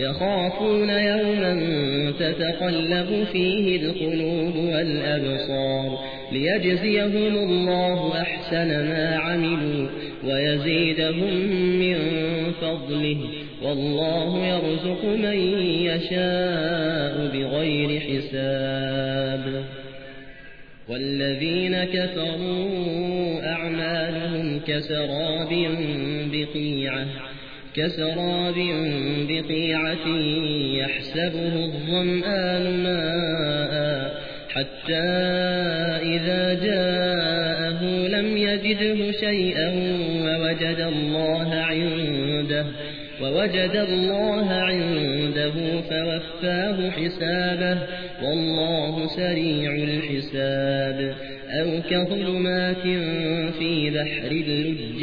يخافون يوما تتقلب فيه القلوب والأبصار ليجزيهم الله أحسن ما عملوا ويزيدهم من فضله والله يرزق من يشاء بغير حساب والذين كفروا أعمالهم كسراب بقيعة كسراب بقيعة يحسبه الظمآن ماء حتى إذا جاءه لم يجده شيئا ووجد الله عنده ووجد الله عنده فوفاه حسابه والله سريع الحساب أو كظلمات في بحر اللج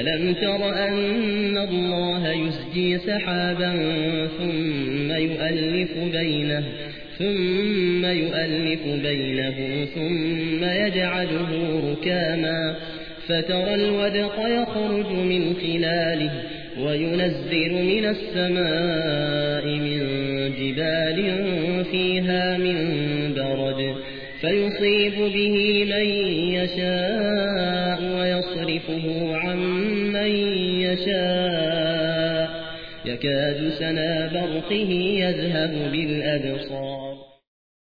ألم تر أن الله يسجي سحابا ثم يؤلف بينه ثم يؤلف بينه ثم يجعله ركاما فترى الودق يخرج من خلاله وينزل من السماء من جبال فيها من برد فيصيب به من يشاء ويصرفه عن من يشاء. يكاد سنا برقه يذهب بالأبصار.